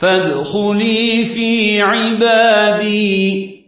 فادخلي في عبادي.